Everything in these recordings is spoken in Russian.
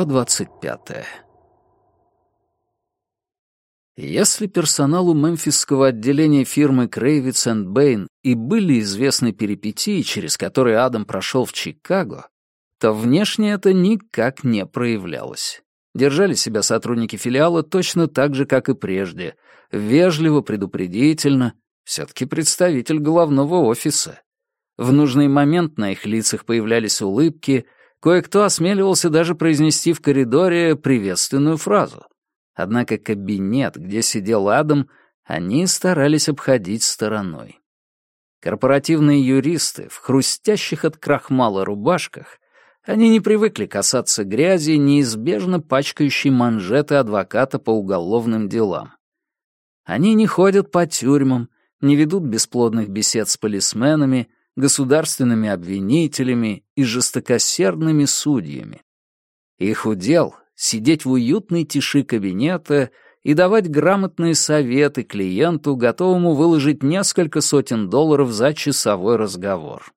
Глава 25. Если персоналу мемфисского отделения фирмы Крейвиц энд Бэйн и были известны перипетии, через которые Адам прошел в Чикаго, то внешне это никак не проявлялось. Держали себя сотрудники филиала точно так же, как и прежде, вежливо, предупредительно, все-таки представитель главного офиса. В нужный момент на их лицах появлялись улыбки — Кое-кто осмеливался даже произнести в коридоре приветственную фразу. Однако кабинет, где сидел Адам, они старались обходить стороной. Корпоративные юристы в хрустящих от крахмала рубашках, они не привыкли касаться грязи, неизбежно пачкающей манжеты адвоката по уголовным делам. Они не ходят по тюрьмам, не ведут бесплодных бесед с полисменами, государственными обвинителями и жестокосердными судьями. Их удел — сидеть в уютной тиши кабинета и давать грамотные советы клиенту, готовому выложить несколько сотен долларов за часовой разговор.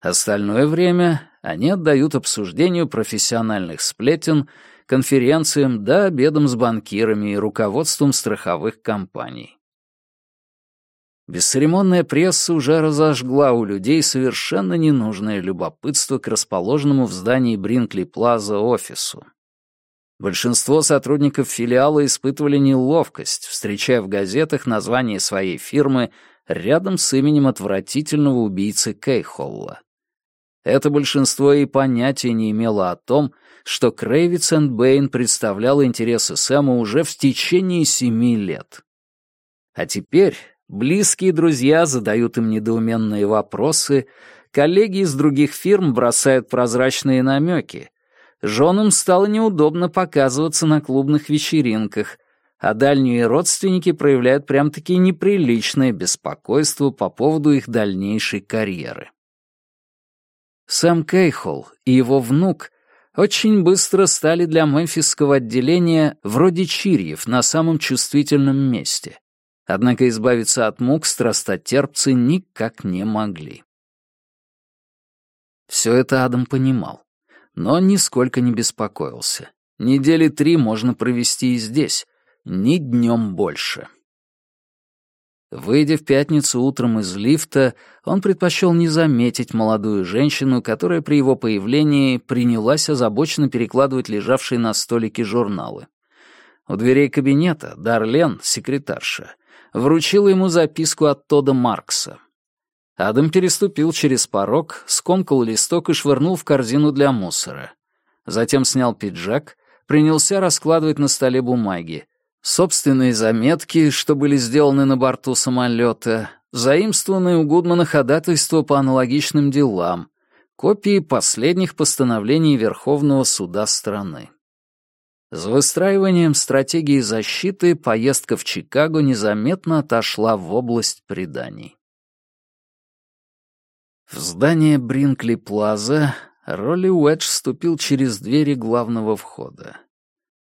Остальное время они отдают обсуждению профессиональных сплетен, конференциям да обедам с банкирами и руководством страховых компаний. Бесцеремонная пресса уже разожгла у людей совершенно ненужное любопытство к расположенному в здании Бринкли Плаза офису. Большинство сотрудников филиала испытывали неловкость, встречая в газетах название своей фирмы рядом с именем отвратительного убийцы Кейхолла. Это большинство и понятия не имело о том, что Крейвиц энд Бэйн представлял интересы Сэма уже в течение семи лет. А теперь Близкие друзья задают им недоуменные вопросы, коллеги из других фирм бросают прозрачные намеки. Женам стало неудобно показываться на клубных вечеринках, а дальние родственники проявляют прям-таки неприличное беспокойство по поводу их дальнейшей карьеры. Сэм Кейхол и его внук очень быстро стали для мемфисского отделения вроде чирьев на самом чувствительном месте. Однако избавиться от мук страстотерпцы никак не могли. Все это Адам понимал, но нисколько не беспокоился. Недели три можно провести и здесь, ни днем больше. Выйдя в пятницу утром из лифта, он предпочел не заметить молодую женщину, которая при его появлении принялась озабоченно перекладывать лежавшие на столике журналы. У дверей кабинета Дарлен, секретарша, вручила ему записку от Тода Маркса. Адам переступил через порог, скомкал листок и швырнул в корзину для мусора. Затем снял пиджак, принялся раскладывать на столе бумаги. Собственные заметки, что были сделаны на борту самолета, заимствованные у Гудмана ходатайства по аналогичным делам, копии последних постановлений Верховного суда страны. За выстраиванием стратегии защиты поездка в Чикаго незаметно отошла в область преданий. В здание Бринкли Плаза Ролли Уэдж вступил через двери главного входа.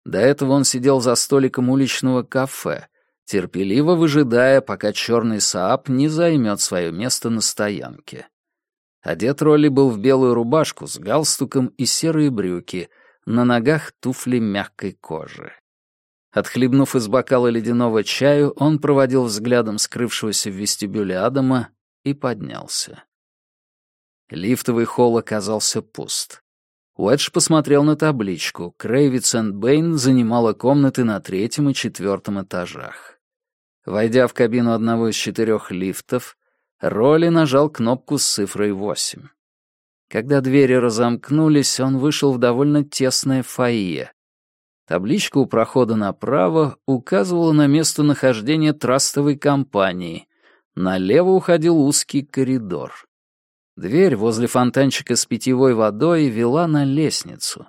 До этого он сидел за столиком уличного кафе, терпеливо выжидая, пока черный Саап не займет свое место на стоянке. Одет Ролли был в белую рубашку с галстуком и серые брюки — на ногах туфли мягкой кожи. Отхлебнув из бокала ледяного чаю, он проводил взглядом скрывшегося в вестибюле Адама и поднялся. Лифтовый холл оказался пуст. Уэдж посмотрел на табличку. Крейвиц энд Бэйн занимала комнаты на третьем и четвертом этажах. Войдя в кабину одного из четырех лифтов, Ролли нажал кнопку с цифрой восемь. Когда двери разомкнулись, он вышел в довольно тесное фойе. Табличка у прохода направо указывала на местонахождение трастовой компании. Налево уходил узкий коридор. Дверь возле фонтанчика с питьевой водой вела на лестницу.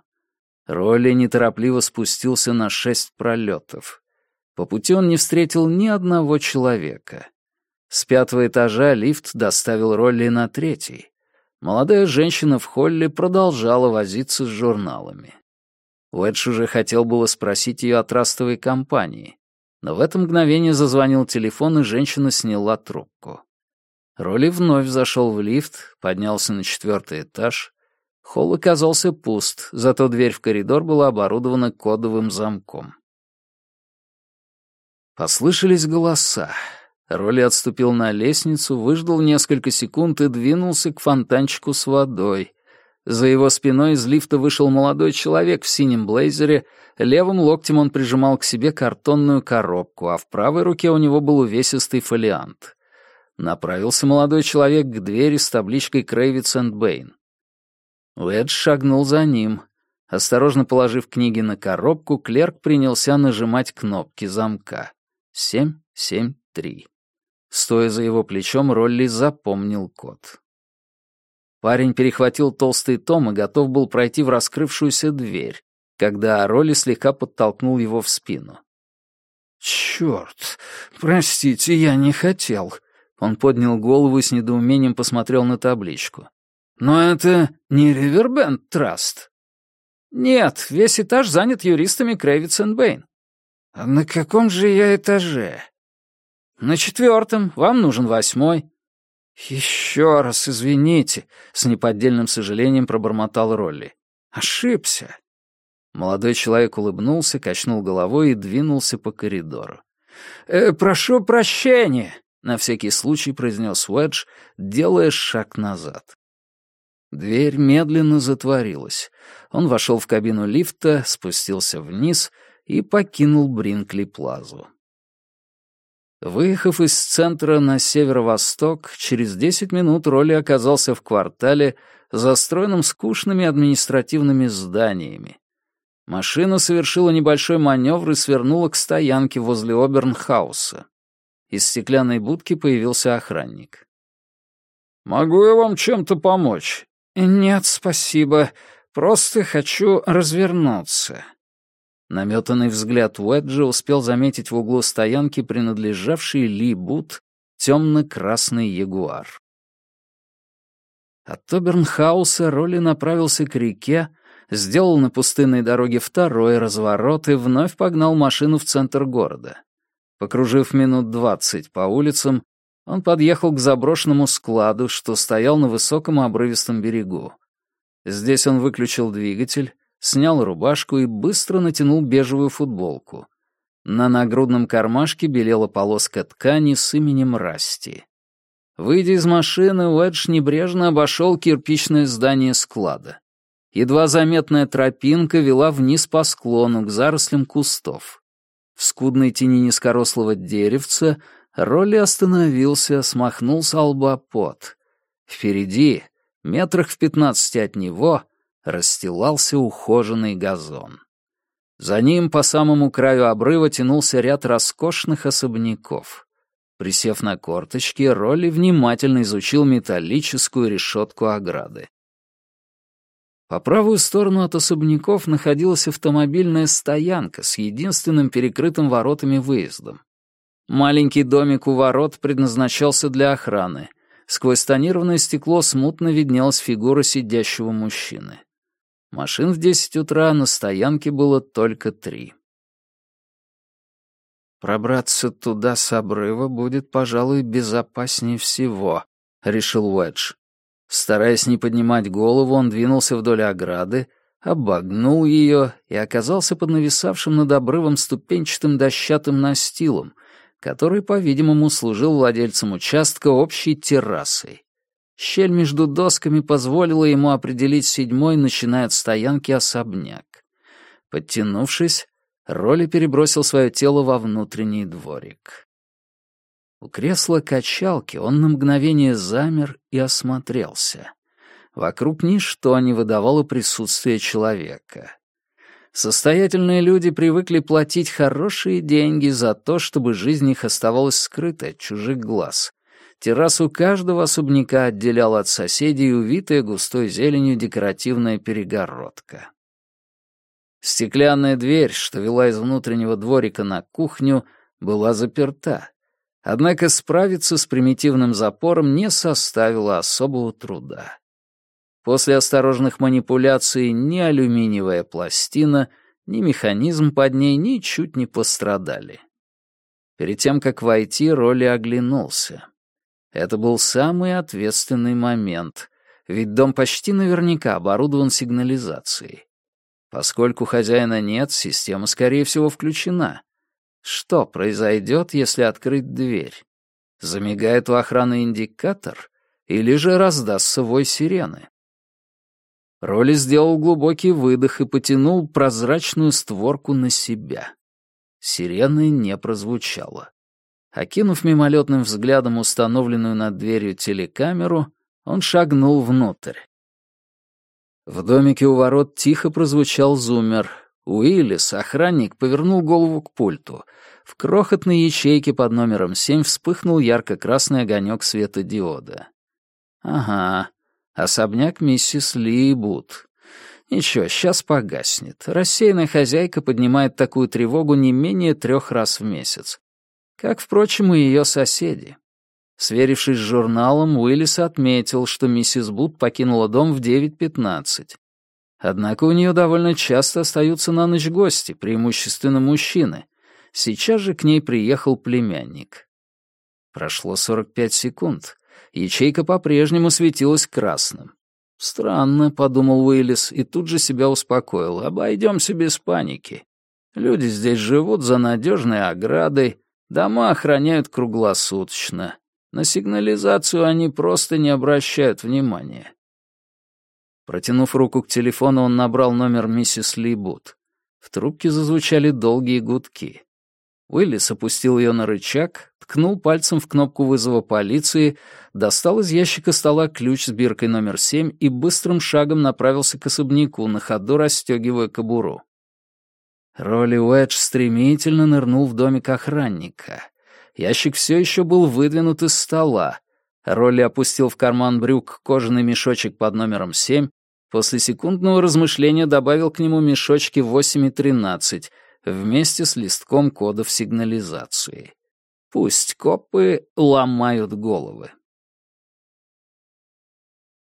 Ролли неторопливо спустился на шесть пролетов. По пути он не встретил ни одного человека. С пятого этажа лифт доставил Ролли на третий. Молодая женщина в холле продолжала возиться с журналами. Уэдж уже хотел было спросить ее о трастовой компании, но в это мгновение зазвонил телефон, и женщина сняла трубку. Роли вновь зашел в лифт, поднялся на четвертый этаж, Холл оказался пуст, зато дверь в коридор была оборудована кодовым замком. Послышались голоса. Роли отступил на лестницу, выждал несколько секунд и двинулся к фонтанчику с водой. За его спиной из лифта вышел молодой человек в синем блейзере, левым локтем он прижимал к себе картонную коробку, а в правой руке у него был увесистый фолиант. Направился молодой человек к двери с табличкой «Крейвиц энд Бэйн». Уэдж шагнул за ним. Осторожно положив книги на коробку, клерк принялся нажимать кнопки замка. Семь, семь, три. Стоя за его плечом, Ролли запомнил код. Парень перехватил толстый том и готов был пройти в раскрывшуюся дверь, когда Ролли слегка подтолкнул его в спину. «Чёрт! Простите, я не хотел!» Он поднял голову и с недоумением посмотрел на табличку. «Но это не Ривербенд Траст». «Нет, весь этаж занят юристами Крэвитс энд Бэйн». «А на каком же я этаже?» «На четвертом. Вам нужен восьмой». «Еще раз извините», — с неподдельным сожалением пробормотал Ролли. «Ошибся». Молодой человек улыбнулся, качнул головой и двинулся по коридору. «Э, «Прошу прощения», — на всякий случай произнес Уэдж, делая шаг назад. Дверь медленно затворилась. Он вошел в кабину лифта, спустился вниз и покинул Бринкли-плазу. Выехав из центра на северо-восток, через 10 минут Ролли оказался в квартале, застроенном скучными административными зданиями. Машина совершила небольшой маневр и свернула к стоянке возле Обернхауса. Из стеклянной будки появился охранник. «Могу я вам чем-то помочь?» «Нет, спасибо. Просто хочу развернуться». Наметанный взгляд Уэджа успел заметить в углу стоянки принадлежавший Ли Бут темно-красный ягуар. От Тобернхауса Ролли направился к реке, сделал на пустынной дороге второй разворот и вновь погнал машину в центр города. Покружив минут двадцать по улицам, он подъехал к заброшенному складу, что стоял на высоком обрывистом берегу. Здесь он выключил двигатель, снял рубашку и быстро натянул бежевую футболку. На нагрудном кармашке белела полоска ткани с именем Расти. Выйдя из машины, Уэдж небрежно обошел кирпичное здание склада. Едва заметная тропинка вела вниз по склону к зарослям кустов. В скудной тени низкорослого деревца Ролли остановился, смахнул с лба пот. Впереди, метрах в пятнадцати от него, расстилался ухоженный газон. За ним по самому краю обрыва тянулся ряд роскошных особняков. Присев на корточки, Ролли внимательно изучил металлическую решетку ограды. По правую сторону от особняков находилась автомобильная стоянка с единственным перекрытым воротами выездом. Маленький домик у ворот предназначался для охраны. Сквозь тонированное стекло смутно виднелась фигура сидящего мужчины. Машин в десять утра на стоянке было только три. «Пробраться туда с обрыва будет, пожалуй, безопаснее всего», — решил Уэдж. Стараясь не поднимать голову, он двинулся вдоль ограды, обогнул ее и оказался под нависавшим над обрывом ступенчатым дощатым настилом, который, по-видимому, служил владельцам участка общей террасой. Щель между досками позволила ему определить седьмой, начиная от стоянки, особняк. Подтянувшись, Роли перебросил свое тело во внутренний дворик. У кресла качалки он на мгновение замер и осмотрелся. Вокруг ничто не выдавало присутствия человека. Состоятельные люди привыкли платить хорошие деньги за то, чтобы жизнь их оставалась скрытой от чужих глаз. Террасу каждого особняка отделяла от соседей увитая густой зеленью декоративная перегородка. Стеклянная дверь, что вела из внутреннего дворика на кухню, была заперта. Однако справиться с примитивным запором не составило особого труда. После осторожных манипуляций ни алюминиевая пластина, ни механизм под ней ничуть не пострадали. Перед тем, как войти, Роли оглянулся. Это был самый ответственный момент. ведь дом почти наверняка оборудован сигнализацией. Поскольку хозяина нет, система, скорее всего, включена. Что произойдет, если открыть дверь? Замигает у охраны индикатор? Или же раздастся вой сирены? Роли сделал глубокий выдох и потянул прозрачную створку на себя. Сирены не прозвучало. Окинув мимолетным взглядом установленную над дверью телекамеру, он шагнул внутрь. В домике у ворот тихо прозвучал зуммер. Уиллис, охранник, повернул голову к пульту. В крохотной ячейке под номером 7 вспыхнул ярко-красный огонек светодиода. Ага, особняк миссис Либут. Ничего, сейчас погаснет. Рассеянная хозяйка поднимает такую тревогу не менее трех раз в месяц. Как, впрочем, и ее соседи. Сверившись с журналом, Уиллис отметил, что миссис Бут покинула дом в 9.15. Однако у нее довольно часто остаются на ночь гости, преимущественно мужчины. Сейчас же к ней приехал племянник. Прошло 45 секунд. Ячейка по-прежнему светилась красным. «Странно», — подумал Уиллис, и тут же себя успокоил. «Обойдемся без паники. Люди здесь живут за надежной оградой, дома охраняют круглосуточно. На сигнализацию они просто не обращают внимания». Протянув руку к телефону, он набрал номер миссис Либут. В трубке зазвучали долгие гудки. Уиллис опустил ее на рычаг, ткнул пальцем в кнопку вызова полиции, достал из ящика стола ключ с биркой номер семь и быстрым шагом направился к особняку, на ходу расстегивая кобуру. Ролли Уэдж стремительно нырнул в домик охранника. Ящик все еще был выдвинут из стола. Ролли опустил в карман брюк кожаный мешочек под номером семь, после секундного размышления добавил к нему мешочки восемь и тринадцать — вместе с листком кодов сигнализации. Пусть копы ломают головы.